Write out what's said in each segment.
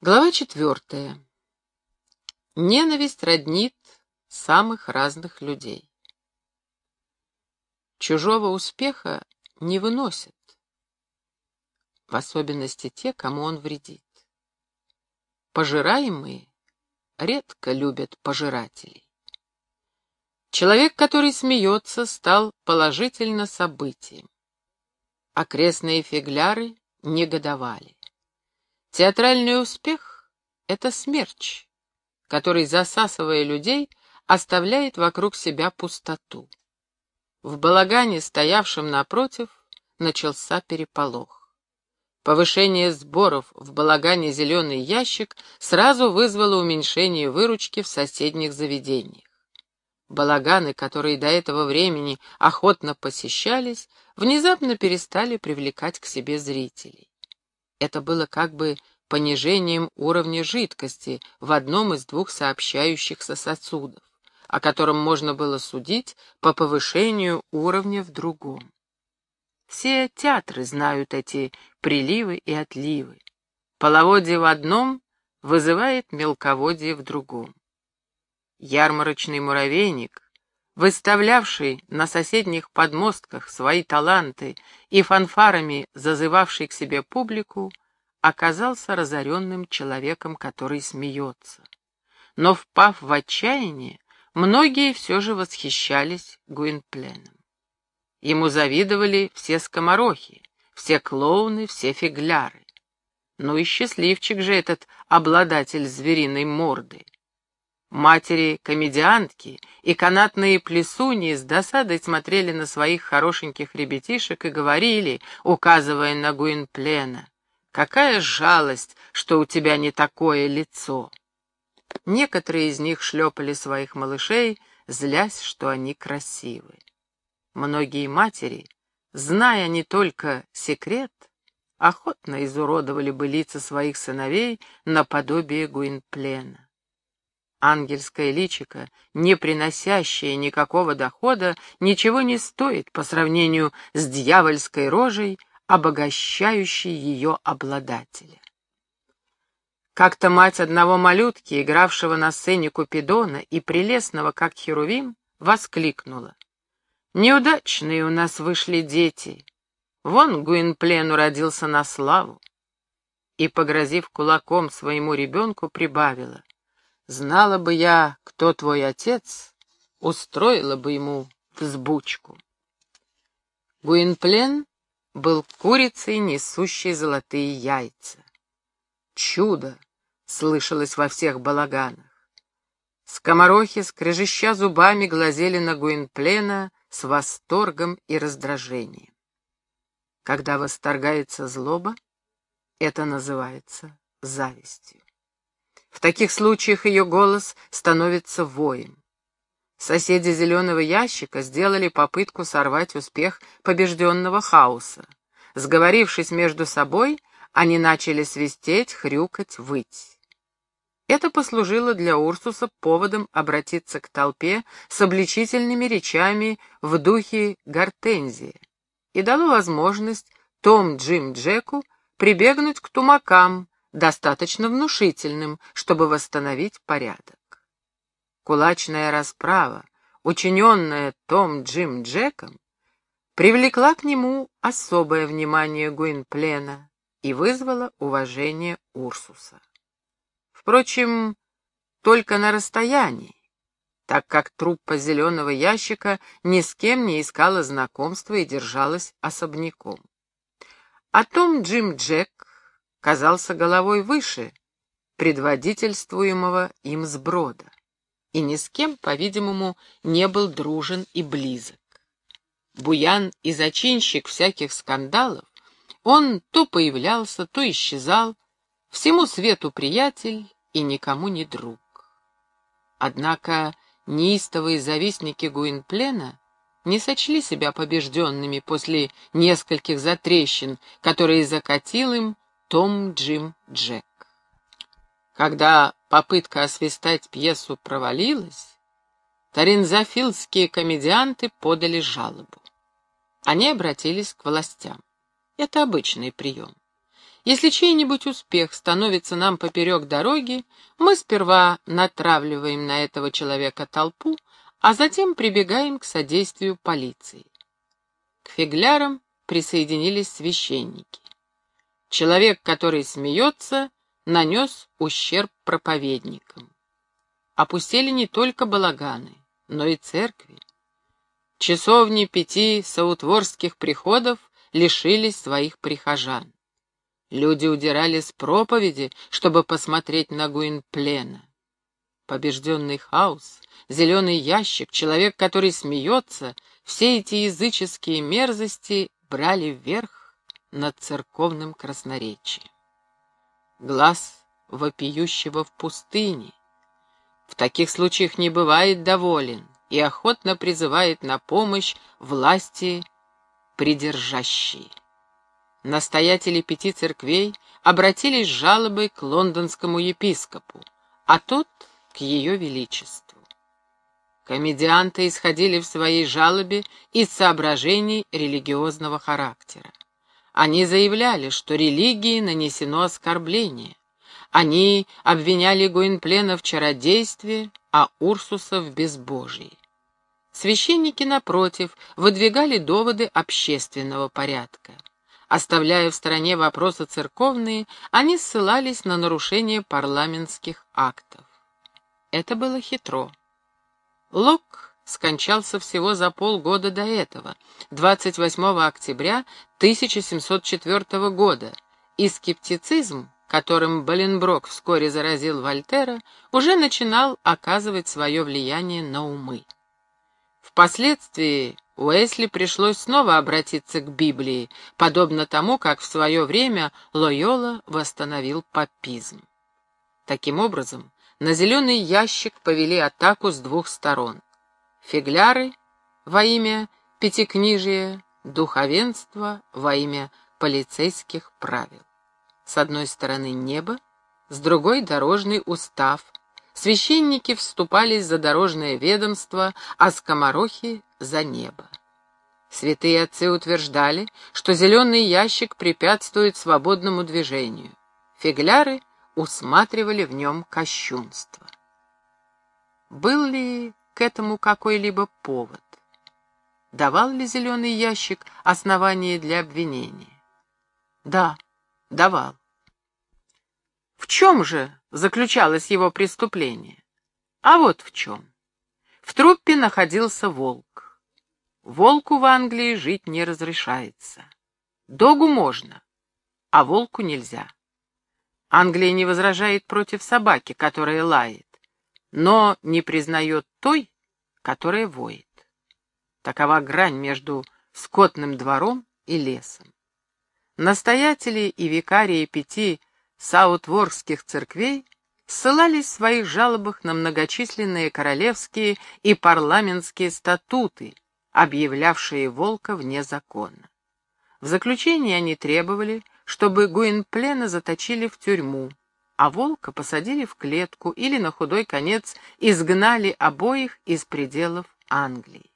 Глава четвертая. Ненависть роднит самых разных людей. Чужого успеха не выносят, в особенности те, кому он вредит. Пожираемые редко любят пожирателей. Человек, который смеется, стал положительно событием. Окрестные фигляры негодовали. Театральный успех — это смерч, который, засасывая людей, оставляет вокруг себя пустоту. В балагане, стоявшем напротив, начался переполох. Повышение сборов в балагане «Зеленый ящик» сразу вызвало уменьшение выручки в соседних заведениях. Балаганы, которые до этого времени охотно посещались, внезапно перестали привлекать к себе зрителей. Это было как бы понижением уровня жидкости в одном из двух сообщающихся сосудов, о котором можно было судить по повышению уровня в другом. Все театры знают эти приливы и отливы. Половодье в одном вызывает мелководье в другом. Ярмарочный муравейник, выставлявший на соседних подмостках свои таланты и фанфарами зазывавший к себе публику, оказался разоренным человеком, который смеется. Но, впав в отчаяние, многие все же восхищались Гуинпленом. Ему завидовали все скоморохи, все клоуны, все фигляры. Ну и счастливчик же этот обладатель звериной морды. Матери-комедиантки и канатные плесуньи с досадой смотрели на своих хорошеньких ребятишек и говорили, указывая на Гуинплена, «Какая жалость, что у тебя не такое лицо!» Некоторые из них шлепали своих малышей, злясь, что они красивы. Многие матери, зная не только секрет, охотно изуродовали бы лица своих сыновей наподобие Гуинплена. Ангельское личико, не приносящее никакого дохода, ничего не стоит по сравнению с дьявольской рожей, обогащающей ее обладателя. Как-то мать одного малютки, игравшего на сцене Купидона и прелестного, как Херувим, воскликнула. «Неудачные у нас вышли дети. Вон Гуинплену родился на славу». И, погрозив кулаком своему ребенку, прибавила. Знала бы я, кто твой отец, устроила бы ему взбучку. Гуинплен был курицей, несущей золотые яйца. Чудо слышалось во всех балаганах. Скоморохи, скрежеща зубами, глазели на Гуинплена с восторгом и раздражением. Когда восторгается злоба, это называется завистью. В таких случаях ее голос становится воем. Соседи зеленого ящика сделали попытку сорвать успех побежденного хаоса. Сговорившись между собой, они начали свистеть, хрюкать, выть. Это послужило для Урсуса поводом обратиться к толпе с обличительными речами в духе гортензии и дало возможность Том Джим Джеку прибегнуть к тумакам, достаточно внушительным, чтобы восстановить порядок. Кулачная расправа, учиненная Том Джим Джеком, привлекла к нему особое внимание Гуинплена и вызвала уважение Урсуса. Впрочем, только на расстоянии, так как труппа зеленого ящика ни с кем не искала знакомства и держалась особняком. А Том Джим Джек казался головой выше предводительствуемого им сброда и ни с кем, по-видимому, не был дружен и близок. Буян и зачинщик всяких скандалов, он то появлялся, то исчезал, всему свету приятель и никому не друг. Однако неистовые завистники Гуинплена не сочли себя побежденными после нескольких затрещин, которые закатил им том Джим Джек. Когда попытка освистать пьесу провалилась, таринзофилские комедианты подали жалобу. Они обратились к властям. Это обычный прием. Если чей-нибудь успех становится нам поперек дороги, мы сперва натравливаем на этого человека толпу, а затем прибегаем к содействию полиции. К фиглярам присоединились священники. Человек, который смеется, нанес ущерб проповедникам. Опустили не только балаганы, но и церкви. Часовни пяти саутворских приходов лишились своих прихожан. Люди удирали с проповеди, чтобы посмотреть на Гуинплена. Побежденный хаос, зеленый ящик, человек, который смеется, все эти языческие мерзости брали вверх над церковным красноречием. Глаз вопиющего в пустыне. В таких случаях не бывает доволен и охотно призывает на помощь власти придержащие настоятели пяти церквей обратились с жалобой к лондонскому епископу, а тот — к ее величеству. Комедианты исходили в своей жалобе из соображений религиозного характера. Они заявляли, что религии нанесено оскорбление. Они обвиняли Гуинплена в чародействе, а Урсуса в безбожии. Священники, напротив, выдвигали доводы общественного порядка. Оставляя в стороне вопросы церковные, они ссылались на нарушение парламентских актов. Это было хитро. Лок скончался всего за полгода до этого, 28 октября 1704 года, и скептицизм, которым Баленброк вскоре заразил Вольтера, уже начинал оказывать свое влияние на умы. Впоследствии Уэсли пришлось снова обратиться к Библии, подобно тому, как в свое время Лойола восстановил папизм. Таким образом, на зеленый ящик повели атаку с двух сторон. Фигляры во имя пятикнижия, духовенство во имя полицейских правил. С одной стороны небо, с другой дорожный устав. Священники вступались за дорожное ведомство, а скоморохи за небо. Святые отцы утверждали, что зеленый ящик препятствует свободному движению. Фигляры усматривали в нем кощунство. Был ли к этому какой-либо повод? Давал ли зеленый ящик основание для обвинения? Да, давал. В чем же заключалось его преступление? А вот в чем. В труппе находился волк. Волку в Англии жить не разрешается. Догу можно, а волку нельзя. Англия не возражает против собаки, которая лает, но не признает той, которая воет. Такова грань между скотным двором и лесом. Настоятели и викарии пяти саутворских церквей ссылались в своих жалобах на многочисленные королевские и парламентские статуты, объявлявшие волка вне закона. В заключение они требовали, чтобы Гуинплена заточили в тюрьму, а волка посадили в клетку или на худой конец изгнали обоих из пределов Англии.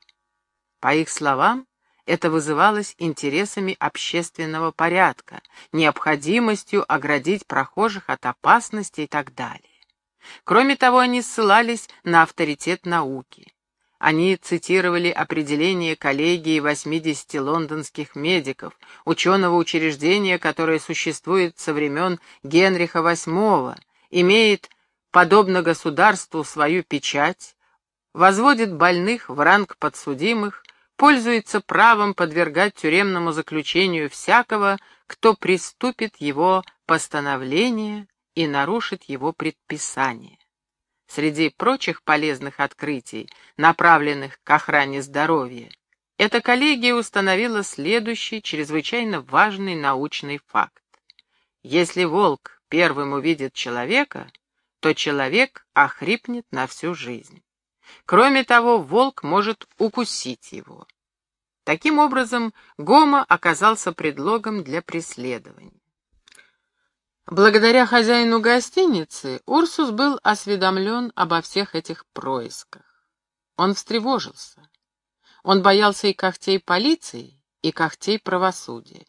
По их словам, это вызывалось интересами общественного порядка, необходимостью оградить прохожих от опасности и так далее. Кроме того, они ссылались на авторитет науки. Они цитировали определение коллегии 80 лондонских медиков, ученого учреждения, которое существует со времен Генриха VIII, имеет, подобно государству, свою печать, возводит больных в ранг подсудимых, пользуется правом подвергать тюремному заключению всякого, кто приступит его постановление и нарушит его предписание. Среди прочих полезных открытий, направленных к охране здоровья, эта коллегия установила следующий чрезвычайно важный научный факт. Если волк первым увидит человека, то человек охрипнет на всю жизнь. Кроме того, волк может укусить его. Таким образом, Гома оказался предлогом для преследования. Благодаря хозяину гостиницы Урсус был осведомлен обо всех этих происках. Он встревожился. Он боялся и когтей полиции, и когтей правосудия.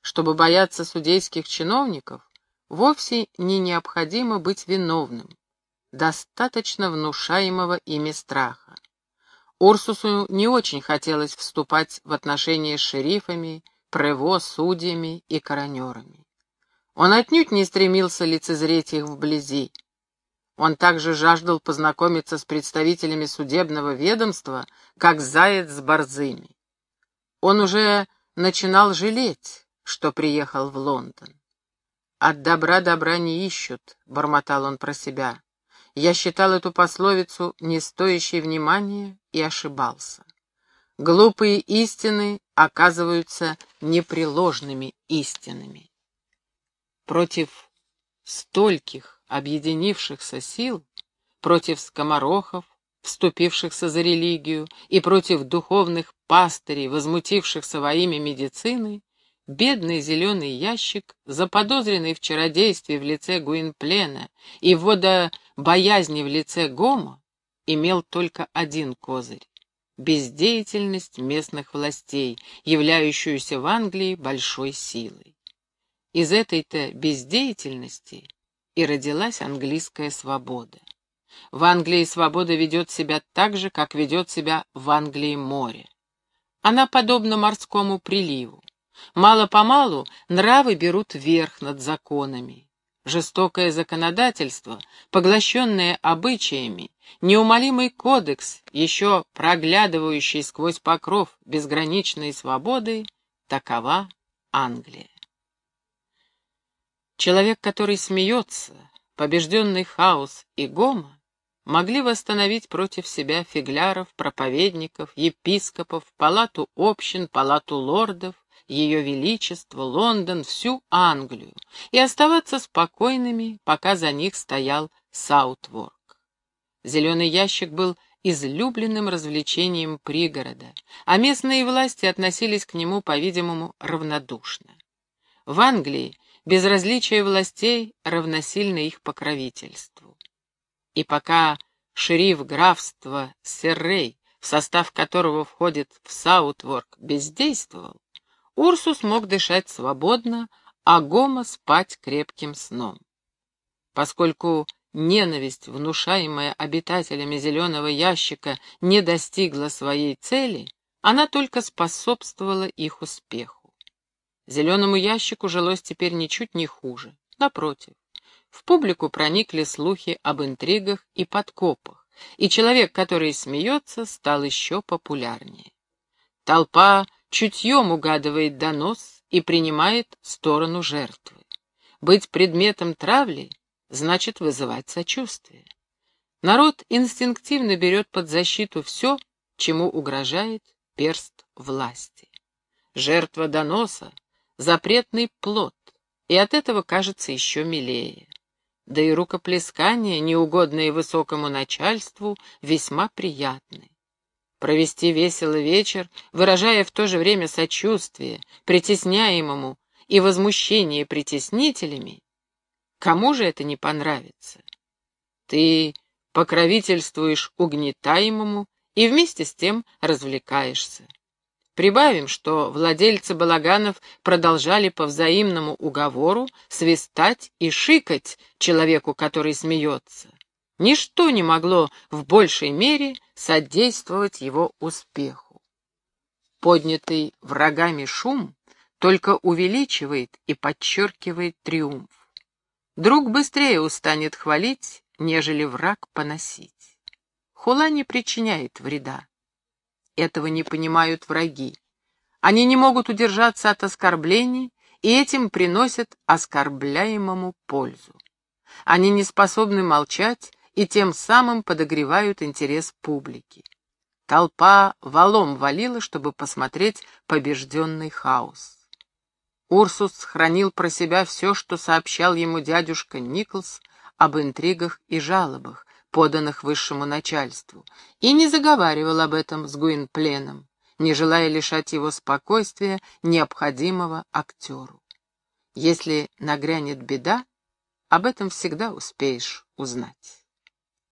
Чтобы бояться судейских чиновников, вовсе не необходимо быть виновным. Достаточно внушаемого ими страха. Урсусу не очень хотелось вступать в отношения с шерифами, прево, судьями и коронерами. Он отнюдь не стремился лицезреть их вблизи. Он также жаждал познакомиться с представителями судебного ведомства, как заяц с борзыми. Он уже начинал жалеть, что приехал в Лондон. «От добра добра не ищут», — бормотал он про себя. Я считал эту пословицу не стоящей внимания и ошибался. Глупые истины оказываются непреложными истинами. Против стольких объединившихся сил, против скоморохов, вступившихся за религию, и против духовных пастырей, возмутившихся во имя медицины, бедный зеленый ящик, заподозренный в чародействе в лице Гуинплена и водобоязни в лице Гомо, имел только один козырь — бездеятельность местных властей, являющуюся в Англии большой силой. Из этой-то бездеятельности и родилась английская свобода. В Англии свобода ведет себя так же, как ведет себя в Англии море. Она подобна морскому приливу. Мало-помалу нравы берут верх над законами. Жестокое законодательство, поглощенное обычаями, неумолимый кодекс, еще проглядывающий сквозь покров безграничной свободы, такова Англия. Человек, который смеется, побежденный хаос и гома, могли восстановить против себя фигляров, проповедников, епископов, палату общин, палату лордов, ее величество, Лондон, всю Англию, и оставаться спокойными, пока за них стоял Саутворк. Зеленый ящик был излюбленным развлечением пригорода, а местные власти относились к нему, по-видимому, равнодушно. В Англии безразличие властей равносильно их покровительству. И пока шериф графства Серрей, в состав которого входит в Саутворк, бездействовал, Урсус мог дышать свободно, а Гома спать крепким сном. Поскольку ненависть, внушаемая обитателями зеленого ящика, не достигла своей цели, она только способствовала их успеху. Зеленому ящику жилось теперь ничуть не хуже. Напротив, в публику проникли слухи об интригах и подкопах, и человек, который смеется, стал еще популярнее. Толпа чутьем угадывает донос и принимает сторону жертвы. Быть предметом травли значит вызывать сочувствие. Народ инстинктивно берет под защиту все, чему угрожает перст власти. Жертва доноса — запретный плод, и от этого кажется еще милее. Да и рукоплескания, неугодные высокому начальству, весьма приятны провести весело вечер, выражая в то же время сочувствие притесняемому и возмущение притеснителями, кому же это не понравится? Ты покровительствуешь угнетаемому и вместе с тем развлекаешься. Прибавим, что владельцы балаганов продолжали по взаимному уговору свистать и шикать человеку, который смеется. Ничто не могло в большей мере содействовать его успеху. Поднятый врагами шум только увеличивает и подчеркивает триумф. Друг быстрее устанет хвалить, нежели враг поносить. Хула не причиняет вреда. Этого не понимают враги. Они не могут удержаться от оскорблений и этим приносят оскорбляемому пользу. Они не способны молчать и тем самым подогревают интерес публики. Толпа валом валила, чтобы посмотреть побежденный хаос. Урсус хранил про себя все, что сообщал ему дядюшка Николс об интригах и жалобах, поданных высшему начальству, и не заговаривал об этом с Гуинпленом, не желая лишать его спокойствия, необходимого актеру. Если нагрянет беда, об этом всегда успеешь узнать.